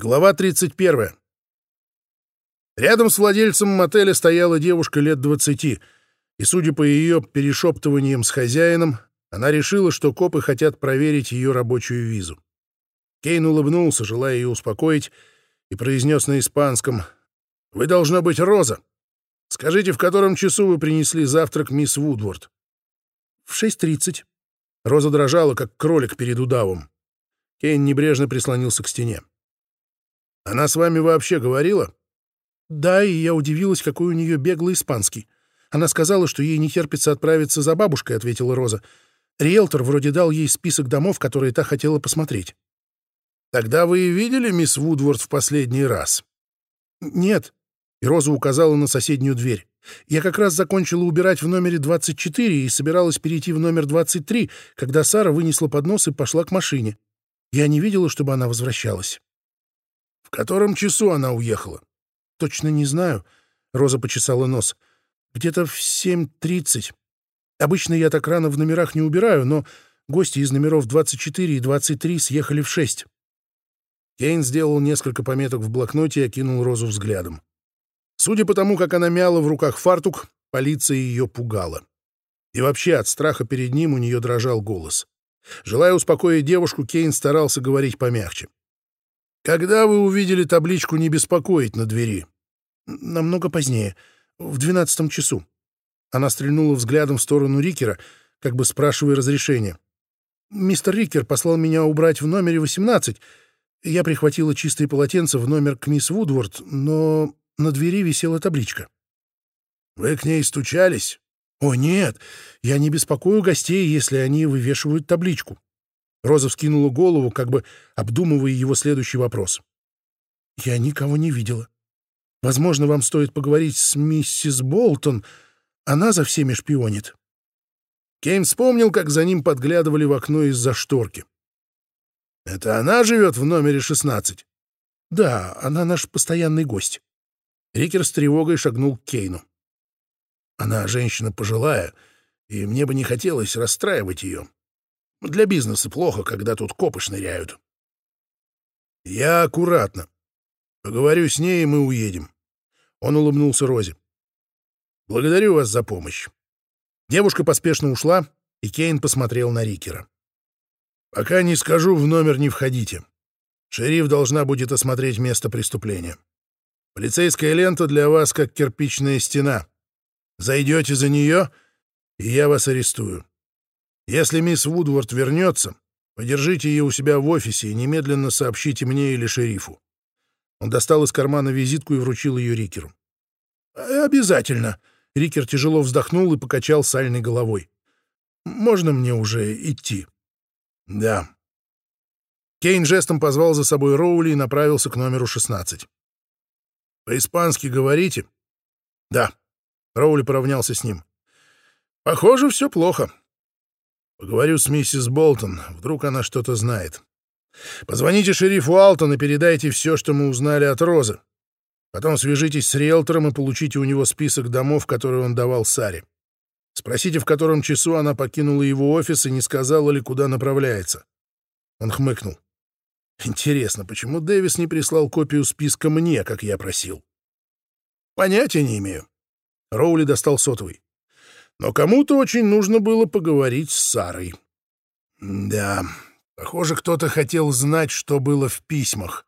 Глава 31. Рядом с владельцем мотеля стояла девушка лет 20, и, судя по ее перешептываниям с хозяином, она решила, что копы хотят проверить ее рабочую визу. Кейн улыбнулся, желая ее успокоить, и произнес на испанском «Вы должно быть Роза. Скажите, в котором часу вы принесли завтрак мисс Вудворд?» «В 6.30». Роза дрожала, как кролик перед удавом. Кейн небрежно прислонился к стене. Она с вами вообще говорила? Да, и я удивилась, какой у нее беглый испанский. Она сказала, что ей не терпится отправиться за бабушкой, ответила Роза. Риэлтор вроде дал ей список домов, которые та хотела посмотреть. Тогда вы и видели мисс Вудворд в последний раз? Нет. И Роза указала на соседнюю дверь. Я как раз закончила убирать в номере 24 и собиралась перейти в номер 23, когда Сара вынесла поднос и пошла к машине. Я не видела, чтобы она возвращалась. В котором часу она уехала? Точно не знаю. Роза почесала нос. Где-то в 7.30. Обычно я так рано в номерах не убираю, но гости из номеров 24 и 23 съехали в 6. Кейн сделал несколько пометок в блокноте и окинул Розу взглядом. Судя по тому, как она мяла в руках фартук, полиция ее пугала. И вообще от страха перед ним у нее дрожал голос. Желая успокоить девушку, Кейн старался говорить помягче. Когда вы увидели табличку «Не беспокоить» на двери? Намного позднее, в двенадцатом часу. Она стрельнула взглядом в сторону Рикера, как бы спрашивая разрешения. «Мистер Рикер послал меня убрать в номере 18. Я прихватила чистые полотенца в номер к мисс Вудворд, но на двери висела табличка». «Вы к ней стучались?» «О, нет, я не беспокою гостей, если они вывешивают табличку. Роза вскинула голову, как бы обдумывая его следующий вопрос. «Я никого не видела. Возможно, вам стоит поговорить с миссис Болтон. Она за всеми шпионит». Кейн вспомнил, как за ним подглядывали в окно из-за шторки. «Это она живет в номере 16?» «Да, она наш постоянный гость». Рикер с тревогой шагнул к Кейну. «Она женщина пожилая, и мне бы не хотелось расстраивать ее. Для бизнеса плохо, когда тут копы шныряют. Я аккуратно. Поговорю с ней, и мы уедем. Он улыбнулся Розе. Благодарю вас за помощь. Девушка поспешно ушла, и Кейн посмотрел на Рикера. Пока не скажу, в номер не входите. Шериф должна будет осмотреть место преступления. Полицейская лента для вас как кирпичная стена. Зайдете за нее, и я вас арестую. Если мисс Вудворд вернется, подержите ее у себя в офисе и немедленно сообщите мне или шерифу. Он достал из кармана визитку и вручил ее Рикеру. «Э, «Обязательно!» — Рикер тяжело вздохнул и покачал сальной головой. «Можно мне уже идти?» «Да». Кейн жестом позвал за собой Роули и направился к номеру 16. «По-испански говорите?» «Да». Роули поравнялся с ним. «Похоже, все плохо. Поговорю с миссис Болтон, вдруг она что-то знает. Позвоните шерифу Алтон и передайте все, что мы узнали от Розы. Потом свяжитесь с риэлтором и получите у него список домов, которые он давал Саре. Спросите, в котором часу она покинула его офис и не сказала ли, куда направляется. Он хмыкнул. Интересно, почему Дэвис не прислал копию списка мне, как я просил? Понятия не имею. Роули достал сотовый. Но кому-то очень нужно было поговорить с Сарой. Да, похоже, кто-то хотел знать, что было в письмах.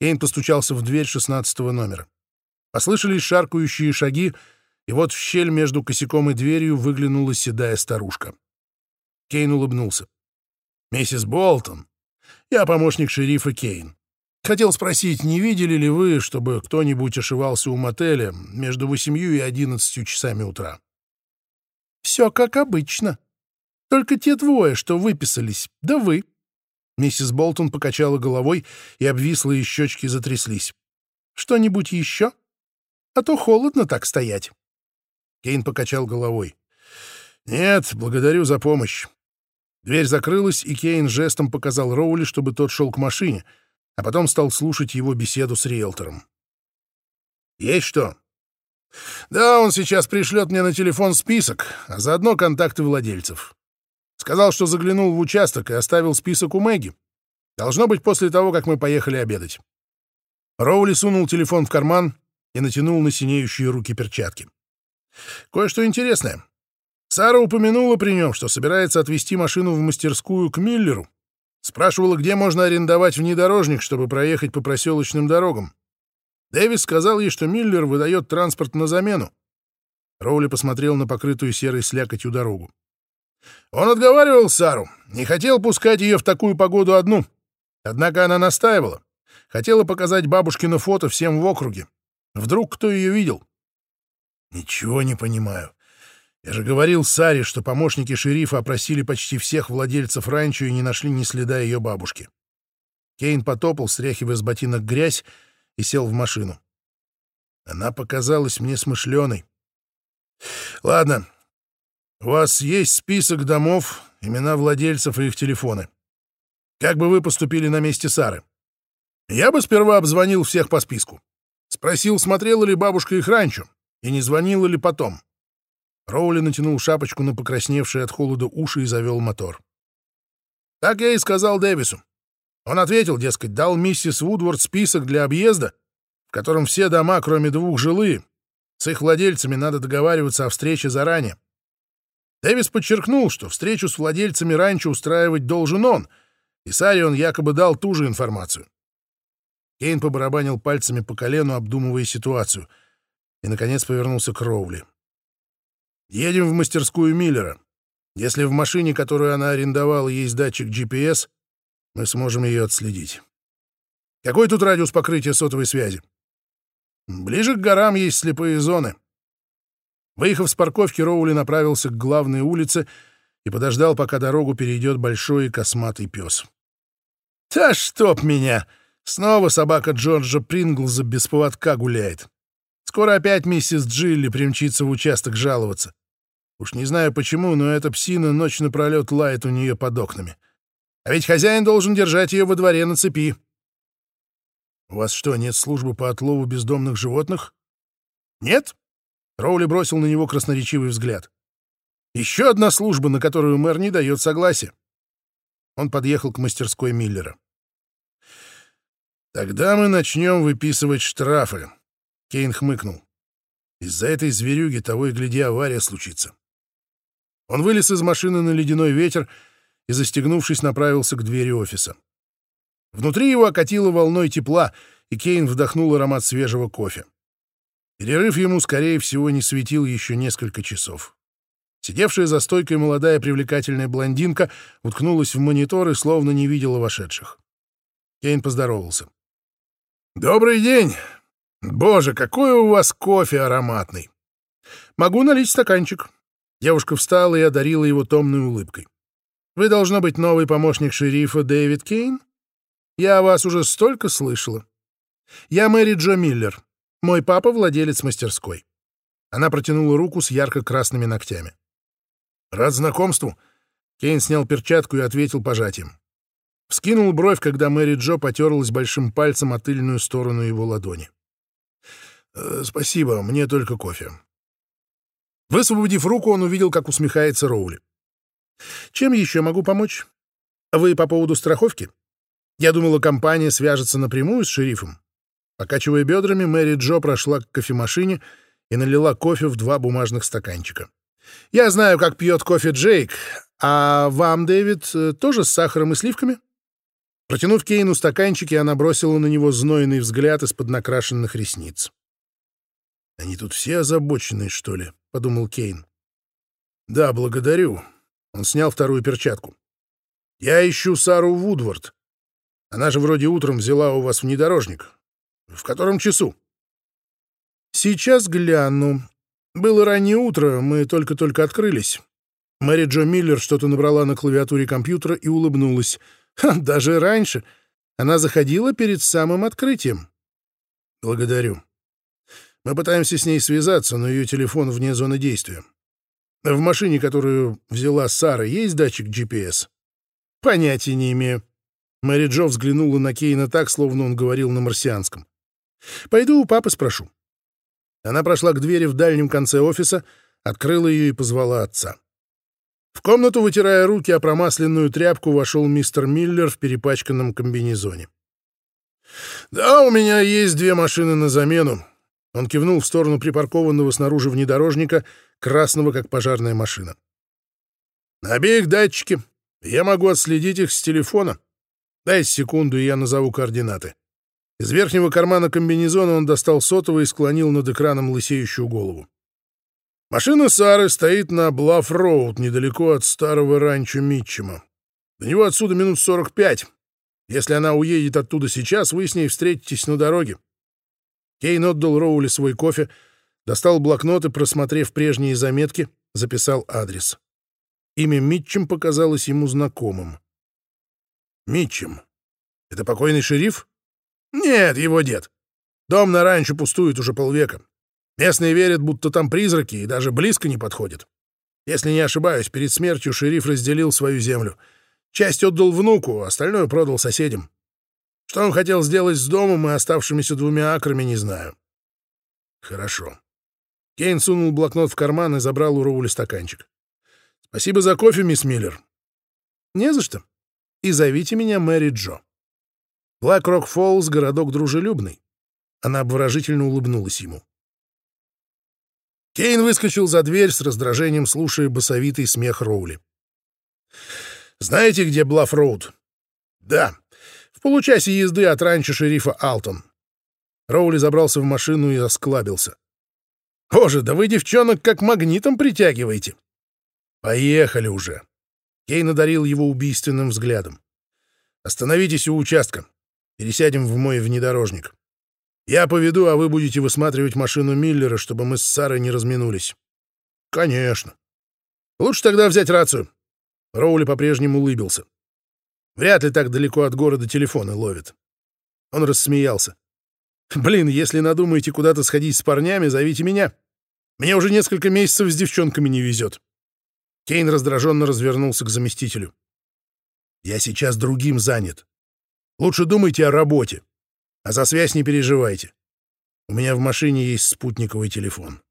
Кейн постучался в дверь шестнадцатого номера. Послышались шаркающие шаги, и вот в щель между косяком и дверью выглянула седая старушка. Кейн улыбнулся. «Миссис Болтон, я помощник шерифа Кейн. Хотел спросить, не видели ли вы, чтобы кто-нибудь ошивался у мотеля между восемью и одиннадцатью часами утра?» Все как обычно. Только те двое, что выписались, да вы. Миссис Болтон покачала головой, и обвислые щечки затряслись. Что-нибудь еще? А то холодно так стоять. Кейн покачал головой. «Нет, благодарю за помощь». Дверь закрылась, и Кейн жестом показал Роули, чтобы тот шел к машине, а потом стал слушать его беседу с риэлтором. «Есть что?» Да, он сейчас пришлет мне на телефон список, а заодно контакты владельцев. Сказал, что заглянул в участок и оставил список у Мэгги. Должно быть после того, как мы поехали обедать. Роули сунул телефон в карман и натянул на синеющие руки перчатки. Кое-что интересное. Сара упомянула при нем, что собирается отвезти машину в мастерскую к Миллеру. Спрашивала, где можно арендовать внедорожник, чтобы проехать по проселочным дорогам. Дэвис сказал ей, что Миллер выдает транспорт на замену. Роули посмотрел на покрытую серой слякотью дорогу. Он отговаривал Сару, не хотел пускать ее в такую погоду одну. Однако она настаивала. Хотела показать бабушкино фото всем в округе. Вдруг кто ее видел? Ничего не понимаю. Я же говорил Саре, что помощники шерифа опросили почти всех владельцев ранчо и не нашли ни следа ее бабушки. Кейн потопал, стряхивая с ботинок грязь, и сел в машину. Она показалась мне смышленой. Ладно, у вас есть список домов, имена владельцев и их телефоны. Как бы вы поступили на месте Сары? Я бы сперва обзвонил всех по списку. Спросил, смотрела ли бабушка их раньше и не звонила ли потом. Роули натянул шапочку на покрасневшие от холода уши и завел мотор. Так я и сказал Дэвису. Он ответил, дескать, дал миссис Вудворд список для объезда, в котором все дома, кроме двух, жилые. С их владельцами надо договариваться о встрече заранее. Дэвис подчеркнул, что встречу с владельцами раньше устраивать должен он, и Саре он якобы дал ту же информацию. Кейн побарабанил пальцами по колену, обдумывая ситуацию, и, наконец, повернулся к Роули. «Едем в мастерскую Миллера. Если в машине, которую она арендовала, есть датчик GPS, мы сможем ее отследить. Какой тут радиус покрытия сотовой связи? Ближе к горам есть слепые зоны. Выехав с парковки, Роули направился к главной улице и подождал, пока дорогу перейдет большой и косматый пес. «Да чтоб меня! Снова собака Джорджа Принглза без поводка гуляет. Скоро опять миссис Джилли примчится в участок жаловаться. Уж не знаю почему, но эта псина ночь напролет лает у нее под окнами. А ведь хозяин должен держать ее во дворе на цепи. У вас что, нет службы по отлову бездомных животных? Нет? Роули бросил на него красноречивый взгляд. «Еще одна служба, на которую мэр не дает согласия». Он подъехал к мастерской Миллера. «Тогда мы начнем выписывать штрафы», — Кейн хмыкнул. «Из-за этой зверюги того и гляди авария случится». Он вылез из машины на ледяной ветер и, застегнувшись, направился к двери офиса. Внутри его окатило волной тепла, и Кейн вдохнул аромат свежего кофе. Перерыв ему, скорее всего, не светил еще несколько часов. Сидевшая за стойкой молодая привлекательная блондинка уткнулась в монитор и словно не видела вошедших. Кейн поздоровался. «Добрый день! Боже, какой у вас кофе ароматный! Могу налить стаканчик». Девушка встала и одарила его томной улыбкой. «Вы, должно быть, новый помощник шерифа Дэвид Кейн? Я о вас уже столько слышала. Я Мэри Джо Миллер, мой папа — владелец мастерской. Она протянула руку с ярко-красными ногтями. «Рад знакомству». Кейн снял перчатку и ответил пожатием. Вскинул бровь, когда Мэри Джо потерлась большим пальцем о тыльную сторону его ладони. «Э, «Спасибо, мне только кофе». Высвободив руку, он увидел, как усмехается Роули. «Чем еще могу помочь? Вы по поводу страховки? Я думала, компания свяжется напрямую с шерифом. Покачивая бедрами, Мэри Джо прошла к кофемашине и налила кофе в два бумажных стаканчика. «Я знаю, как пьет кофе Джейк. А вам, Дэвид, тоже с сахаром и сливками?» Протянув Кейну стаканчики, она бросила на него знойный взгляд из-под накрашенных ресниц. «Они тут все озабоченные, что ли?» — подумал Кейн. «Да, благодарю». Он снял вторую перчатку. «Я ищу Сару Вудвард. Она же вроде утром взяла у вас внедорожник. В котором часу? Сейчас гляну. Было раннее утро, мы только-только открылись. Мэри Джо Миллер что-то набрала на клавиатуре компьютера и улыбнулась. Ха, даже раньше. Она заходила перед самым открытием. Благодарю. Мы пытаемся с ней связаться, но ее телефон вне зоны действия. В машине, которую взяла Сара, есть датчик GPS? Понятия не имею. Мэри Джо взглянула на Кейна так, словно он говорил на марсианском. Пойду у папы спрошу. Она прошла к двери в дальнем конце офиса, открыла ее и позвала отца. В комнату, вытирая руки о промасленную тряпку, вошел мистер Миллер в перепачканном комбинезоне. «Да, у меня есть две машины на замену». Он кивнул в сторону припаркованного снаружи внедорожника, красного, как пожарная машина. «На обеих датчики. Я могу отследить их с телефона. Дай секунду, и я назову координаты». Из верхнего кармана комбинезона он достал сотовый и склонил над экраном лысеющую голову. Машина Сары стоит на Блафф-Роуд, недалеко от старого ранчо Митчема. До него отсюда минут сорок пять. Если она уедет оттуда сейчас, вы с ней встретитесь на дороге. Кейн отдал Роули свой кофе, достал блокнот и, просмотрев прежние заметки, записал адрес. Имя Митчем показалось ему знакомым. Митчем. Это покойный шериф? Нет, его дед. Дом на ранчо пустует уже полвека. Местные верят, будто там призраки, и даже близко не подходят. Если не ошибаюсь, перед смертью шериф разделил свою землю — Часть отдал внуку, остальное продал соседям. Что он хотел сделать с домом и оставшимися двумя акрами, не знаю. Хорошо. Кейн сунул блокнот в карман и забрал у Роули стаканчик. Спасибо за кофе, мисс Миллер. Не за что. И зовите меня Мэри Джо. Блэк-Рок Фоллс — городок дружелюбный. Она обворожительно улыбнулась ему. Кейн выскочил за дверь с раздражением, слушая басовитый смех Роули. Знаете, где Блафф-Роуд? Да, в получасе езды от ранчо шерифа Алтон. Роули забрался в машину и осклабился. Боже, да вы девчонок как магнитом притягиваете. Поехали уже. Кейн одарил его убийственным взглядом. Остановитесь у участка. Пересядем в мой внедорожник. Я поведу, а вы будете высматривать машину Миллера, чтобы мы с Сарой не разминулись. Конечно. Лучше тогда взять рацию. Роули по-прежнему улыбился. Вряд ли так далеко от города телефоны ловит. Он рассмеялся. «Блин, если надумаете куда-то сходить с парнями, зовите меня. Мне уже несколько месяцев с девчонками не везет». Кейн раздраженно развернулся к заместителю. «Я сейчас другим занят. Лучше думайте о работе, а за связь не переживайте. У меня в машине есть спутниковый телефон».